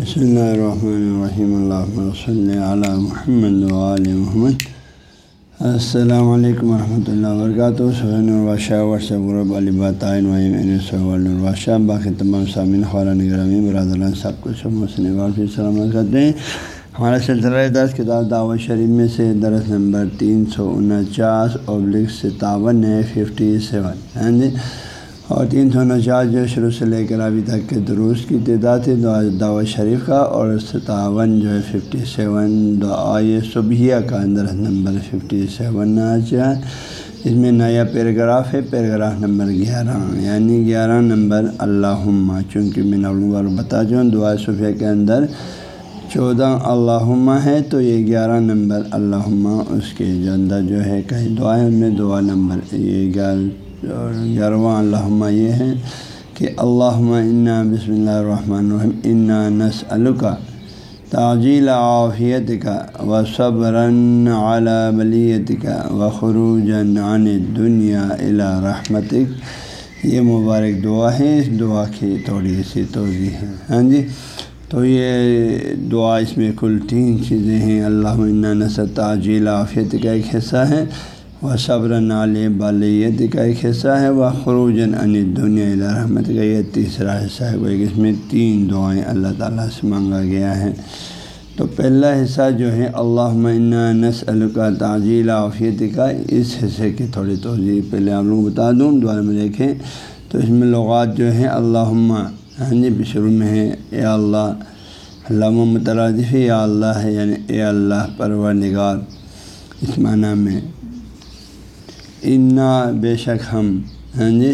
بسم اللہ الرحمن الرحیم اللہ صلی علی محمد علیہ محمد السلام علیکم ورحمۃ اللہ وبرکاتہ سہین البادشاہ ورثہ غرب علی باتعین البادشاہ باقی تمام سامعین خوران گرامی برادران سب کو سب مسلم پھر سلامت کرتے ہیں ہمارا سلسلہ دس کتاب دعوت شریف میں سے درس نمبر تین سو انچاس ابلک ستاون ہے ففٹی سیون ہاں جی اور تین سو انچاس جو شروع سے لے کر ابھی تک کے دروس کی تعداد ہے دعوت شریف کا اور ستاون جو ہے ففٹی سیون دعائے صبحیہ کا اندر نمبر ففٹی سیون ہے۔ اس میں نیا پیراگراف ہے، پیراگراف نمبر گیارہ۔ یعنی گیارہ نمبر اللہ چونکہ میں نولوں بتا چاہوں دعا صبح کے اندر چودہ اللہ ہے، تو یہ گیارہ نمبر اللہ اس کے جو اندر جو ہے کہیں دعائیں میں دعا نمبر یہ گیارہ اور گیارہواں اللہ یہ ہے کہ اللہ انا بسم اللہ الرحمن الرحیم، انا نس الکا تاجیل عافیت کا و صبرن اعلیٰ بلیت کا و خروجن عن دنیا الا رحمتک۔ یہ مبارک دعا ہے، اس دعا کی تھوڑی سی توضیع ہے۔ ہاں جی تو یہ دعا اس میں کل تین چیزیں ہیں۔ اللہ نس تاجیل عافیت کا ایک حصہ ہے۔ وہ صبر نال بالیت کا ایک حصہ ہے وہ خروجن ان دنیا رحمت کا یہ تیسرا حصہ ہے وہ اس میں تین دعائیں اللہ تعالیٰ سے مانگا گیا ہے تو پہلا حصہ جو ہے اللہ نس کا تعجیل عافیت کا اس حصے کی تھوڑی توضیع پہلے آپ لوگوں کو بتا دوں دعا میں دیکھیں۔ تو اس میں لغات جو ہیں اللہ ہاں جی شروع میں ہے اے اللہ علامہ مترادف یا اللہ ہے یعنی اے اللہ پرور نگار اس معنی میں۔ انا بے شک ہم ہاں جی؟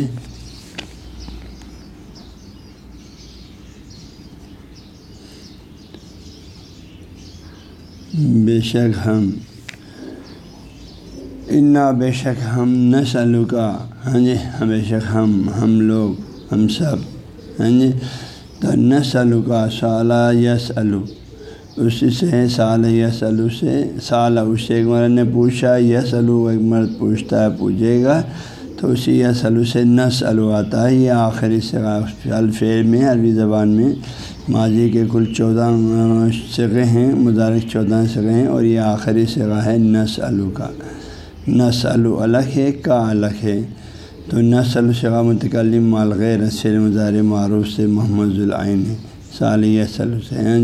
بے شک ہم، انا بے شک ہم نسلو کا ہاں جی؟ بے شک ہم ہم لوگ، ہم سب ہاں جی؟ تو نسلو کا سالہ یس الو اسی سے سال یس الو سے سال اس سے ایک مرد نے پوچھا یس الو ایک مرد پوچھتا ہے، پوچھے گا؟ تو اسی یس الو سے نس الو آتا ہے۔ یہ آخری سگا الفیر میں، عربی زبان میں ماضی کے کل چودہ سگے ہیں، مدارک چودہ سگے ہیں اور یہ آخری سگا ہے نس الو کا۔ نس الو الگ ہے، کا الگ ہے۔ تو نسل شگا متکلم مالغیر رسل مظاہر معروف سے محمد العین ہے۔ سال یس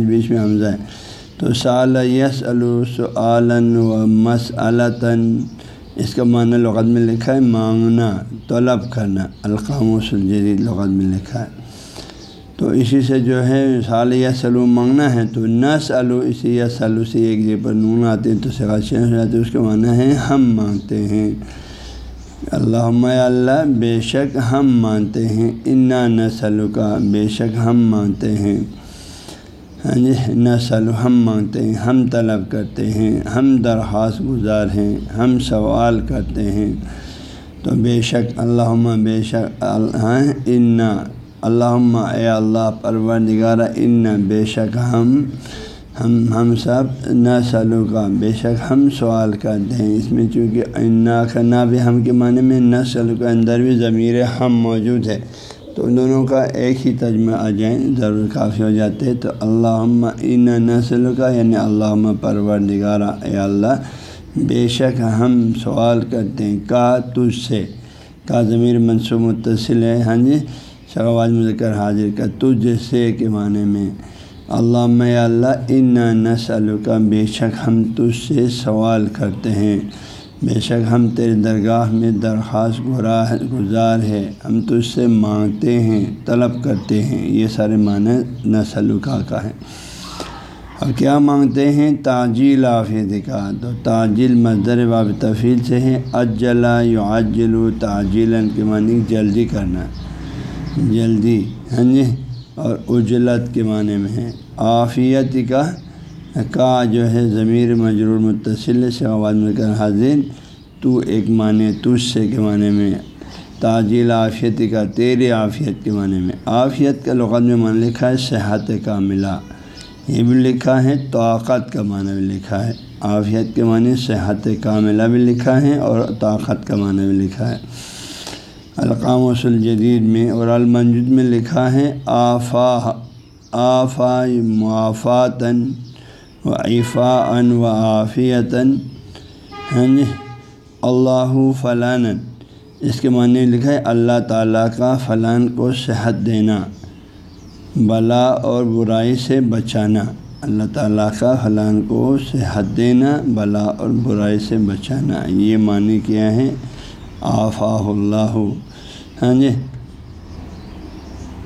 بیچ میں حمزہ ہے۔ تو سال یس سعالن و مس اس کا معنی لغت میں لکھا ہے، مانگنا، طلب کرنا، القام و سلجدید لغت میں لکھا ہے۔ تو اسی سے جو ہے، سال یا سلو مانگنا ہے، تو نس الو اسی یا سلو سے ایک جگہ پر نون آتے ہیں تو سگاچے ہو جاتے اس کا معنی ہے ہم مانگتے ہیں۔ اللہ اللہ، بے شک ہم مانتے ہیں۔ انا نسل کا بے شک ہم مانتے ہیں۔ ہاں جی نسل، ہم مانگتے ہیں۔ ہم طلب کرتے ہیں۔ ہم درخواست گزار ہیں۔ ہم سوال کرتے ہیں۔ تو بے شک اللہ بے شک ہاں، انا اللہ اے اللہ پرور نگارہ ان بے شک ہم ہم ہم سب نہ سلو کا بے شک ہم سوال کرتے ہیں اس میں چونکہ انا کا نہ بھی ہم کے معنی میں نہ سلو کے اندر بھی ضمیر ہم موجود ہے۔ تو ان دونوں کا ایک ہی تجمہ آ جائیں ضرور کافی ہو جاتے۔ تو اللہ ان نسل کا یعنی اللہ پرور نگارہ اے اللہ، بے شک ہم سوال کرتے ہیں۔ کا تجھ سے، کا ضمیر منصوب متصل ہے۔ ہاں جی شغواز مذکر حاضر، کا تجھ سے کے معنی میں۔ اللہ اللہ ان نسل کا بے شک ہم تجھ سے سوال کرتے ہیں۔ بے شک ہم تیرے درگاہ میں درخواست گراہ گزار ہے، ہم تجھ سے مانگتے ہیں، طلب کرتے ہیں۔ یہ سارے معنی نسل کا ہے اور کیا مانگتے ہیں؟ تاجیل آفیت کا۔ تو تاجیل مزدر باب تفیل سے ہے اجلا یو اجل و تاجیل کے معنی جلدی کرنا۔ جلدی ہاں جی؟ اور اجلت کے معنی میں ہے۔ عافیت کا کا جو ہے ضمیر مجرور متصل سے آواز میں کر حاضر تو ایک معنی تجھ سے کے معنی میں تاجیل عافیت کا تیرے عافیت کے معنی میں۔ عافیت کا لغت میں معنی لکھا ہے صحت کا ملا یہ بھی لکھا ہے طاقت کا معنی بھی لکھا ہے۔ عافیت کے معنی صحت کاملہ بھی لکھا ہے اور طاقت کا معنی بھی لکھا ہے۔ القام وصول جدید میں اور المنجد میں لکھا ہے آفا آفا معافاتاً و عفا ان و عافیتاً ہاں جی؟ اللہ فلاں اس کے معنی لکھا ہے اللہ تعالیٰ کا فلان کو صحت دینا، بلا اور برائی سے بچانا۔ اللہ تعالیٰ کا فلان کو صحت دینا، بلا اور برائی سے بچانا۔ یہ معنی کیا ہے؟ آفا اللہ. ہاں جی.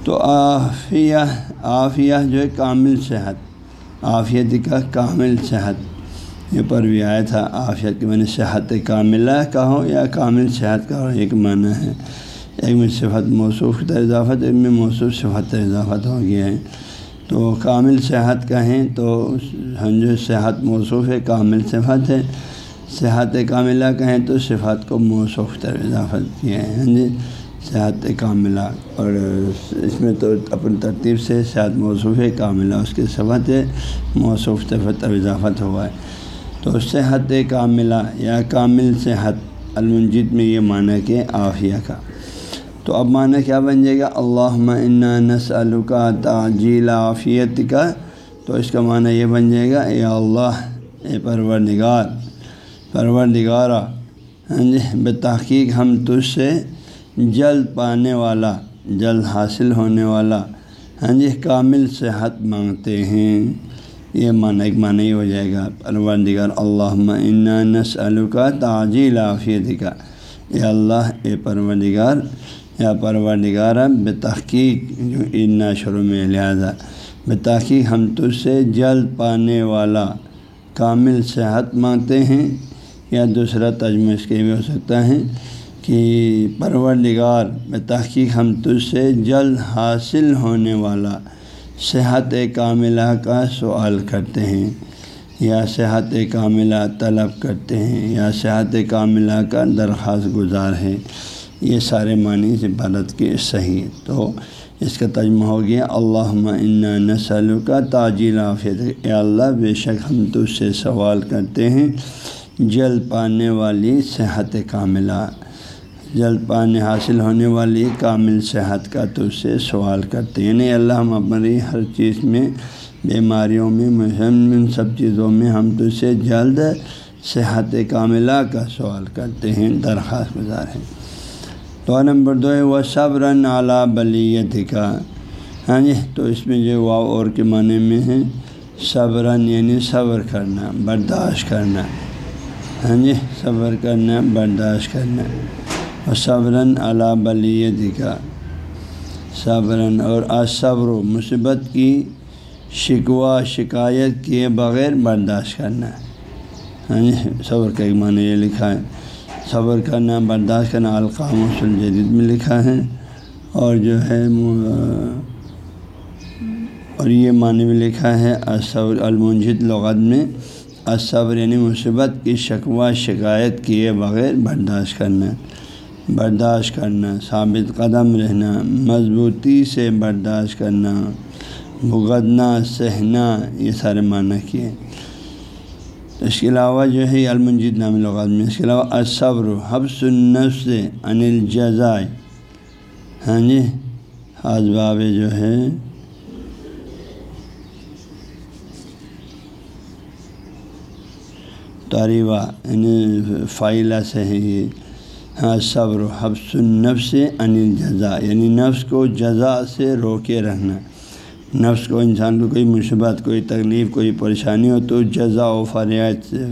تو آفیہ آفیہ جو ہے کامل صحت. آفیت کا کامل صحت. یہ پر بھی آیا تھا آفیت کے معنی صحت کاملہ کہو یا کامل صحت کا ہو ایک معنی ہے. ایک میں صفت موصوف کی اضافت، ایک میں موصوف صفت اضافت ہو گیا ہے. تو کامل صحت کہیں تو ہم جو صحت موصوف ہے، کامل صفت ہے. صحت کاملہ کہیں تو صفات کو موصوف تر اضافت کیا ہے ہاں جی؟ صحت کاملہ، اور اس میں تو اپنی ترتیب سے صحت موصوف کاملہ، اس کے صفت موصوف صفت اضافت ہوا ہے۔ تو صحت کاملہ یا کامل صحت، المنجد میں یہ معنی کہ عافیہ کا۔ تو اب معنی کیا بن جائے گا؟ اللہ انا نس کا تاجیل عافیت کا تو اس کا معنی یہ بن جائے گا، اے اللہ، اے پرور نگار پرور نگارہ ہاں جی بتحقیق ہم تجھ سے جلد پانے والا، جلد حاصل ہونے والا ہاں جی کامل صحت مانگتے ہیں۔ یہ معنی ایک معنی ہی ہو جائے گا، پروردگار اللہ انا نس کا تاجیل عافیت کا اے اللہ، اے پروردگار، یا پروردگار بے تحقیق جو انا شروع میں، لہٰذا بے تحقیق ہم تجھ سے جلد پانے والا، کامل صحت مانگتے ہیں۔ یا دوسرا تجمہ اس کے بھی ہو سکتا ہے کہ پروردگار میں تحقیق ہم تجھ سے جلد حاصل ہونے والا صحت کاملہ کا سوال کرتے ہیں، یا صحت کاملہ طلب کرتے ہیں، یا صحت کاملہ کا درخواست گزار ہے یہ سارے معنی سے کے صحیح تو اس کا تجمہ ہو گیا اللہ انا نسل کا تاجیل آفیت اے اللہ، بے شک ہم تجھ سے سوال کرتے ہیں۔ جلد پانے والی صحت کاملہ۔ جلد پانی حاصل ہونے والی کامل صحت کا تو سے سوال کرتے ہیں۔ یعنی اللہ ہم اپنی ہر چیز میں بیماریوں میں، مہم، ان سب چیزوں میں ہم تو سے جلد صحت کاملہ کا سوال کرتے ہیں، درخواست گزار ہیں۔ تو نمبر دو ہے، وہ صبر اعلیٰ بلیت کا ہاں جی تو اس میں جو وا اور کے معنی میں ہے، صبرن یعنی صبر کرنا، برداشت کرنا۔ ہاں جی صبر کرنا، برداشت کرنا۔ اور صبراً علا بلیت کا صبراً اور اصبر و مثبت کی شکوہ، شکایت کیے بغیر برداشت کرنا۔ ہاں جی صبر کا ایک معنی یہ لکھا ہے۔ صبر کرنا، برداشت کرنا القام الجدید میں لکھا ہے۔ اور جو ہے اور یہ معنی میں لکھا ہے اصبر المنجد لغت میں۔ اصبر یعنی مثبت کی شکوہ، شکایت کیے بغیر برداشت کرنا برداشت کرنا، ثابت قدم رہنا، مضبوطی سے برداشت کرنا، بھگتنا، سہنا، یہ سارے معنی کیے۔ اس کے علاوہ جو ہے، المنجید نام لغات میں، اس کے علاوہ اصبر حبس النفس انل جزائے ہاں جی حضباب جو ہے طریبہ یعنی فائلہ سے ہے یہ۔ ہاں صبر حبس النفس انل جزا یعنی نفس کو جزا سے روکے رہنا۔ نفس کو انسان کو کوئی مصیبت، کوئی تکلیف، کوئی پریشانی ہو تو جزا و فریات سے،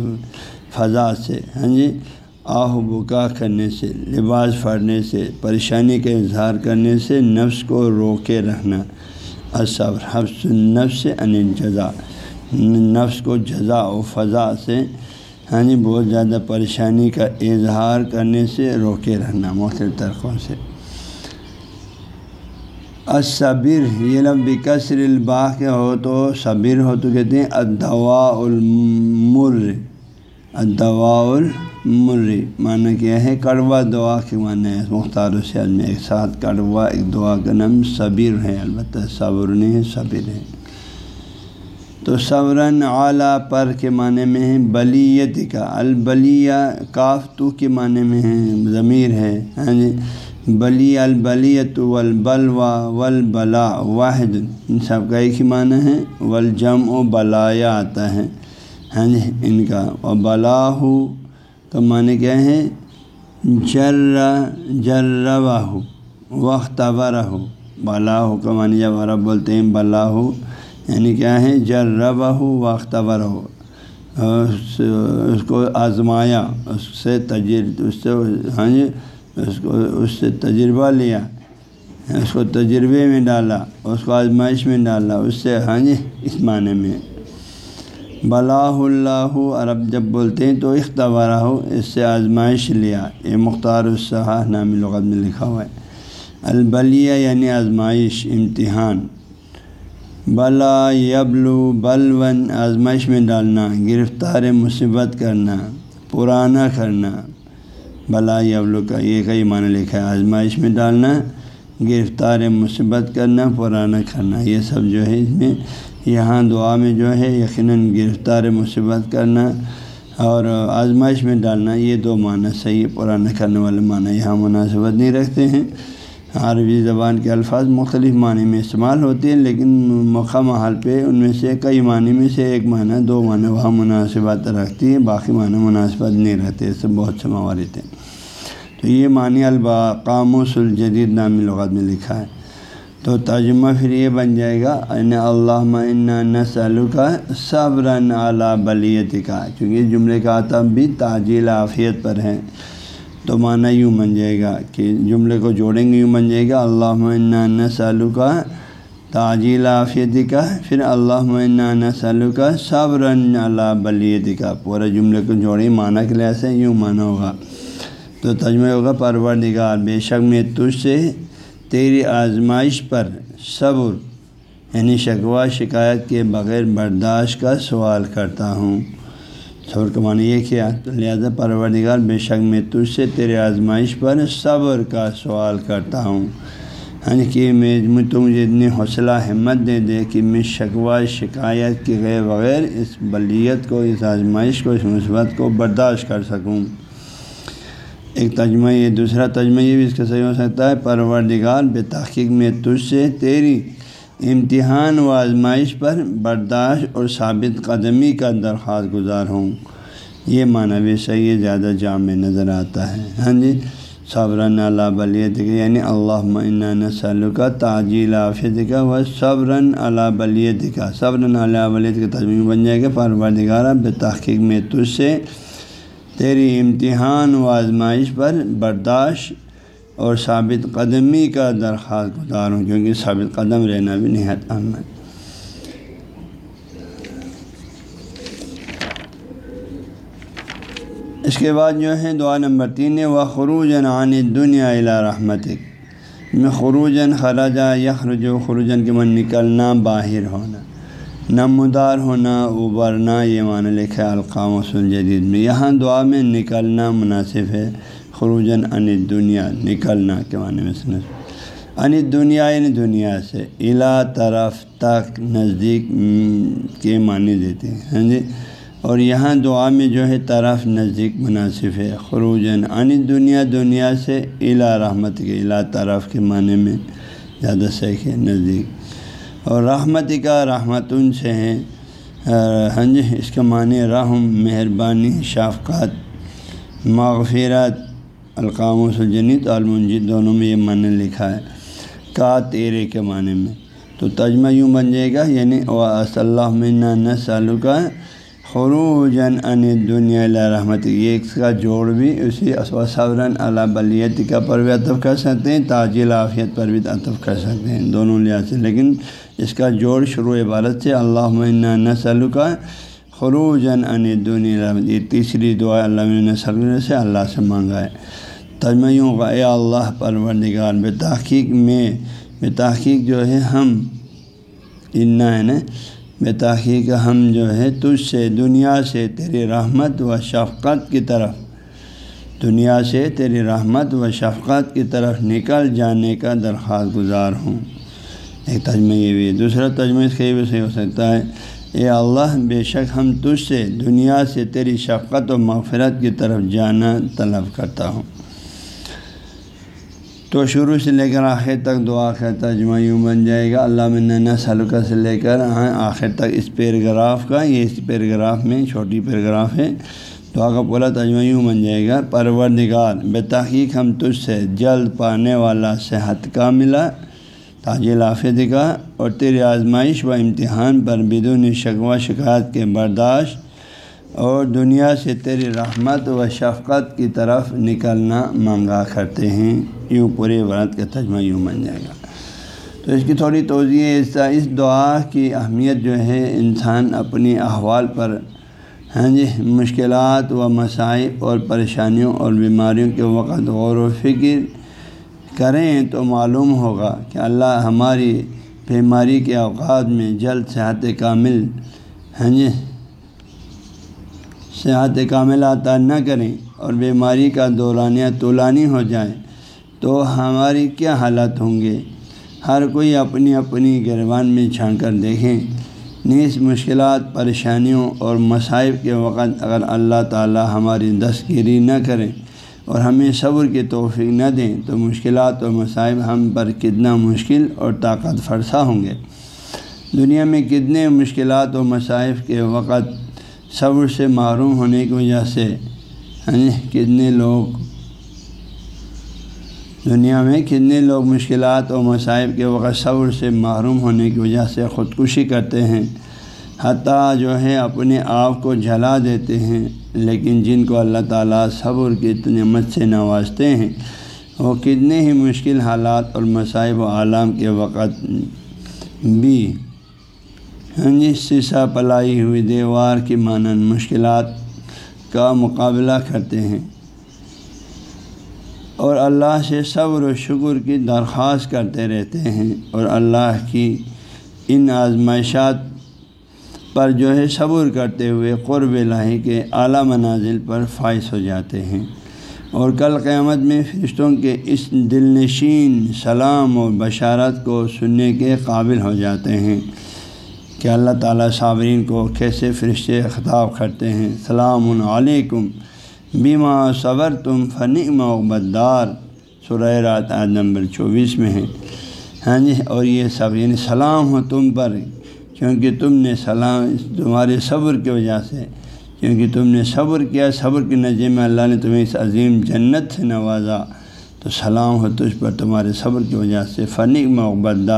فضا سے ہاں جی آہ بکا کرنے سے، لباس پھڑنے سے، پریشانی کا اظہار کرنے سے نفس کو روکے رہنا۔ اصبر حبس النفس انل جزا نفس کو جزا و فضا سے ہاں جی بہت زیادہ پریشانی کا اظہار کرنے سے روکے رہنا مختلف طرقوں سے۔ صبر یہ لب بکثر الباح کے ہو تو صبر ہو تو کہتے ہیں ادوا المر۔ ادوا المر، معنی کیا ہے؟ کڑوا دعا کے معنی ہے۔ مختار و میں ایک ساتھ کڑوا ایک دعا کا نام صبر ہے، البتہ صبر نہیں ہے صبر ہے۔ تو صبراً اعلیٰ پر کے معنی میں ہے بلیت کا۔ البلیہ کاف تو کے معنی میں ہے ضمیر ہے۔ ہاں جی۔ بلی البلیت والبلوا والبلا واحد۔ ان سب کا ایک ہی معنی ہے۔ والجم و بلایا آتا ہے۔ ہاں جی ان کا۔ و بلاہ کا معنی کیا ہے؟ جر جربا وقت ہو بلاہ کا معنی جب عرب بولتے ہیں بلاہ یعنی کیا ہے؟ جربا ہو وقت ہو اس کو آزمایا، اس سے تجر، اس سے ہاں جی اس کو، اس سے تجربہ لیا، اس کو تجربے میں ڈالا، اس کو آزمائش میں ڈالا، اس سے ہاں جی اس معنی میں۔ بلاہ اللہ، عرب جب بولتے ہیں تو اختبارہ ہو اس سے آزمائش لیا۔ یہ مختار الصحاح، نامی لغت میں لکھا ہوا ہے۔ البلیہ یعنی آزمائش، امتحان۔ بلا یبلو بلون آزمائش میں ڈالنا، گرفتار مصیبت کرنا، پرانا کرنا۔ بلا یبلو کا یہ کئی معنی لکھا ہے۔ آزمائش میں ڈالنا، گرفتار مصیبت کرنا، پرانا کرنا۔ یہ سب جو ہے اس میں، یہاں دعا میں جو ہے، یقیناً گرفتار مصیبت کرنا اور آزمائش میں ڈالنا، یہ دو معنی صحیح پرانا کرنے والے معنی یہاں مناسبت نہیں رکھتے ہیں۔ عربی زبان کے الفاظ مختلف معنی میں استعمال ہوتے ہیں، لیکن موقع محل پہ ان میں سے کئی معنی میں سے ایک معنی، دو معنی وہاں مناسبت رکھتی ہے باقی معنی مناسبت نہیں رہتے، اس سے بہت سے موارد ہیں۔ تو یہ معنی الباقاموس الجدید نامی لغت میں لکھا ہے۔ تو ترجمہ پھر یہ بن جائے گا، ان اللہ نسل کا صبر اعلیٰ بلیت کا چونکہ جملے کا عطب بھی تاجیل عافیت پر ہے۔ تو معنی یوں بن جائے گا کہ جملے کو جوڑیں گے، یوں بن جائے گا، اللہ نسل کا تاجیل عافیتی کا پھر اللہ سلو کا صبر اللہ بلیتی کا پورے جملے کو جوڑیں، معنی کے لحاظ سے یوں معنی ہوگا۔ تو تجمہ ہوگا، پروردگار، بے شک میں تجھ سے تیری آزمائش پر صبر یعنی شکوہ، شکایت کے بغیر برداشت کا سوال کرتا ہوں۔ صبر کا معنی یہ کیا تو لہٰذا پروردگار بے شک میں تجھ سے تیرے آزمائش پر صبر کا سوال کرتا ہوں۔ ہاں کہ میں تو مجھے اتنی حوصلہ ہمت دے دے کہ میں شکوہ، شکایت کے غیر بغیر اس بلیت کو، اس آزمائش کو، اس مثبت کو برداشت کر سکوں۔ ایک تجمہ یہ، دوسرا تجمہ یہ بھی اس کا صحیح ہو سکتا ہے، پروردگار بے تحقیق میں تجھ سے تیری امتحان و آزمائش پر برداشت اور ثابت قدمی کا درخواست گزار ہوں۔ یہ معنی بھی صحیح زیادہ جامع نظر آتا ہے۔ ہاں جی صبرن اللہ بلیت کا یعنی اللہ سل کا تاجیل آفیت کا و صبرن اللہ بلیت کا صبرن اللہ بلیت کا تجمہ بن جائے گا، پروردگارہ، بے تحقیق میں تجھ سے۔ تیری امتحان و آزمائش پر برداشت اور ثابت قدمی کا درخواست گزار ہوں، کیونکہ ثابت قدم رہنا بھی نہایت اہم ہے۔ اس کے بعد جو ہے دعا نمبر تین ہے وہ خروجن عن دنیا الا رحمت میں خروجن خراجہ یخرج و خروجن کے من نکلنا باہر ہونا۔ نمودار ہونا، ابھرنا، یہ معنی لکھا القام وصول جدید میں۔ یہاں دعا میں نکلنا مناسب ہے۔ خروجن ان دنیا نکلنا کے معنی میں سن ان دنیا یعنی دنیا سے الا طرف تک نزدیک کے معنی دیتے ہیں ہاں جی؟ اور یہاں دعا میں جو ہے طرف نزدیک مناسب ہے خروجن ان دنیا دنیا سے الا رحمت کے الا طرف کے معنی میں زیادہ صحیح ہے، نزدیک۔ اور رحمت کا رحمت ان سے ہیں ہاں جی؟ اس کا معنی رحم، مہربانی، شفقت، مغفرت القام و سلجنی المنجد دونوں میں یہ معنی لکھا ہے۔ کا تیرے کے معنی میں۔ تو تجمہ یوں بن جائے گا یعنی صلی اللہ نہ سالو کا خروجن ان دنیا رحمت یہ اس کا جوڑ بھی اسی صبرن اللہ بلیت کا پر بھی اطف کر سکتے ہیں تاجل عافیت پر بھی اطف کر سکتے ہیں، دونوں لحاظ سے۔ لیکن اس کا جوڑ شروع عبارت سے اللہ نہ سالو کا خروجن ان دنیا یہ تیسری دعا اللہ سل سے اللہ سے مانگا ہے تجمعیوں کا اے اللہ، پروردگار بے تحقیق میں بے تحقیق جو ہے ہم، انا ہے نا بے تحقیق ہم جو ہے تجھ سے، دنیا سے تیری رحمت و شفقت کی طرف، دنیا سے تیری رحمت و شفقت کی طرف نکل جانے کا درخواست گزار ہوں۔ ایک تجمہ یہ بھی دوسرا تجمہ اس کا یہ بھی صحیح ہو سکتا ہے۔ اے اللہ، بے شک ہم تجھ سے، دنیا سے تیری شفقت و مغفرت کی طرف جانا طلب کرتا ہوں۔ تو شروع سے لے کر آخر تک دعا کا ترجمہ یوں بن جائے گا۔ اللہ من سلکہ سے لے کر آخر تک اس پیراگراف کا، یہ اس پیراگراف میں چھوٹی پیراگراف ہے۔ دعا کا پورا ترجمہ یوں بن جائے گا۔ پروردگار، بے تحقیق ہم تجھ سے جلد پانے والا صحت کا ملا۔ تاج لافظ کا اور تیری آزمائش و امتحان پر بدون شکوہ شکایت کے برداشت اور دنیا سے تیری رحمت و شفقت کی طرف نکلنا مانگا کرتے ہیں۔ یوں پورے ورت کا تجمہ یوں بن جائے گا۔ تو اس کی تھوڑی توضیع اس اس دعا کی اہمیت جو ہے، انسان اپنی احوال پر ہاں جی مشکلات و مسائل اور پریشانیوں اور بیماریوں کے وقت غور و فکر کریں تو معلوم ہوگا کہ اللہ ہماری بیماری کے اوقات میں جلد صحت کامل ہاں جی صحت کامل عطا نہ کریں اور بیماری کا دورانیہ طولانی ہو جائے تو ہماری کیا حالت ہوں گے؟ ہر کوئی اپنی اپنی گربان میں چھان کر دیکھیں۔ نیز مشکلات، پریشانیوں اور مصائب کے وقت اگر اللہ تعالی ہماری دستگیری نہ کریں اور ہمیں صبر کی توفیق نہ دیں تو مشکلات اور مصائب ہم پر کتنا مشکل اور طاقت فرسا ہوں گے۔ دنیا میں کتنے مشکلات اور مصائب کے وقت صبر سے معروم ہونے کی وجہ سے کتنے لوگ، دنیا میں کتنے لوگ مشکلات اور مصائب کے وقت صبر سے معروم ہونے کی وجہ سے خودکشی کرتے ہیں۔ حتیٰ جو ہے اپنے آپ کو جلا دیتے ہیں، لیکن جن کو اللہ تعالیٰ صبر کی نعمت سے نوازتے ہیں، وہ کتنے ہی مشکل حالات اور مصائب و عالم کے وقت بھی ہاں سیسا پلائی ہوئی دیوار کی مانند مشکلات کا مقابلہ کرتے ہیں۔ اور اللہ سے صبر و شکر کی درخواست کرتے رہتے ہیں اور اللہ کی ان آزمائشات پر جو ہے صبر کرتے ہوئے قرب الہی کے اعلیٰ منازل پر فائز ہو جاتے ہیں۔ اور کل قیامت میں فرشتوں کے اس دل نشین سلام و بشارت کو سننے کے قابل ہو جاتے ہیں۔ کہ اللہ تعالیٰ صابرین کو کیسے فرشتے خطاب کرتے ہیں۔ السلام علیکم بیما صبر تم فنی مغبدار سرح رات عاد نمبر چوبیس میں ہے۔ ہاں جی اور یہ سب یعنی سلام ہو تم پر۔ کیونکہ تم نے سلام تمہارے صبر کی وجہ سے، کیونکہ تم نے صبر کیا، صبر کے نظر میں اللہ نے تمہیں اس عظیم جنت سے نوازا۔ تو سلام ہو تجھ پر تمہارے صبر کی وجہ سے۔ فنی محبت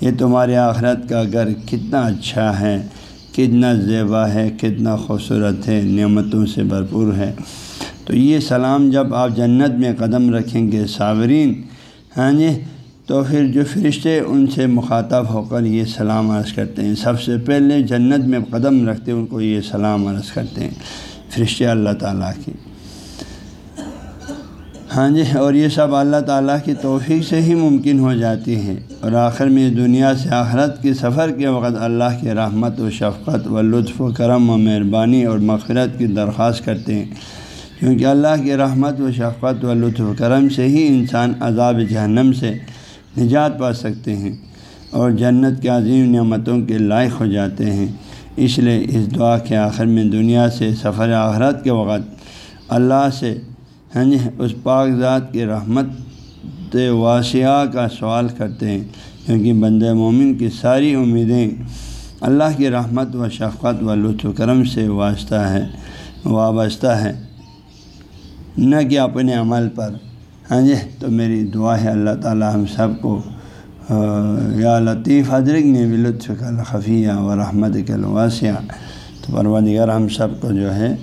یہ تمہارے آخرت کا گھر کتنا اچھا ہے، کتنا زیبا ہے، کتنا خوبصورت ہے، نعمتوں سے بھرپور ہے۔ تو یہ سلام جب آپ جنت میں قدم رکھیں گے، صابرین ہاں جی تو پھر جو فرشتے ان سے مخاطب ہو کر یہ سلام عرض کرتے ہیں۔ سب سے پہلے جنت میں قدم رکھتے ان کو یہ سلام عرض کرتے ہیں فرشتے اللہ تعالیٰ کی ہاں جی اور یہ سب اللہ تعالیٰ کی توفیق سے ہی ممکن ہو جاتی ہے اور آخر میں دنیا سے آخرت کے سفر کے وقت اللہ کے رحمت و شفقت و لطف و کرم و مہربانی اور مغفرت کی درخواست کرتے ہیں۔ کیونکہ اللہ کی رحمت و شفقت و لطف و کرم سے ہی انسان عذاب جہنم سے نجات پا سکتے ہیں اور جنت کے عظیم نعمتوں کے لائق ہو جاتے ہیں۔ اس لیے اس دعا کے آخر میں دنیا سے سفر آخرت کے وقت اللہ سے ہاں جی اس پاک ذات کی رحمت واسعہ کا سوال کرتے ہیں۔ کیونکہ بند مومن کی ساری امیدیں اللہ کی رحمت و شفقت و لطف و کرم سے واسطہ ہے، وابستہ ہے نہ کہ اپنے عمل پر۔ ہاں جی تو میری دعا ہے، اللہ تعالیٰ ہم سب کو یا لطیف حضرت نے بھی لطف کا خفیہ و رحمت کے واسعہ تو پروردگار، ہم سب کو جو ہے،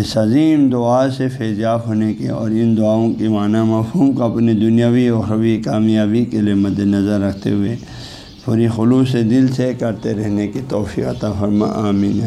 اس عظیم دعا سے فیضیاب ہونے کے اور ان دعاؤں کے معنی مفہوم کو اپنی دنیاوی و حوی کامیابی کے لیے مد نظر رکھتے ہوئے پوری خلوص دل سے کرتے رہنے کی توفیع فرما، آمین۔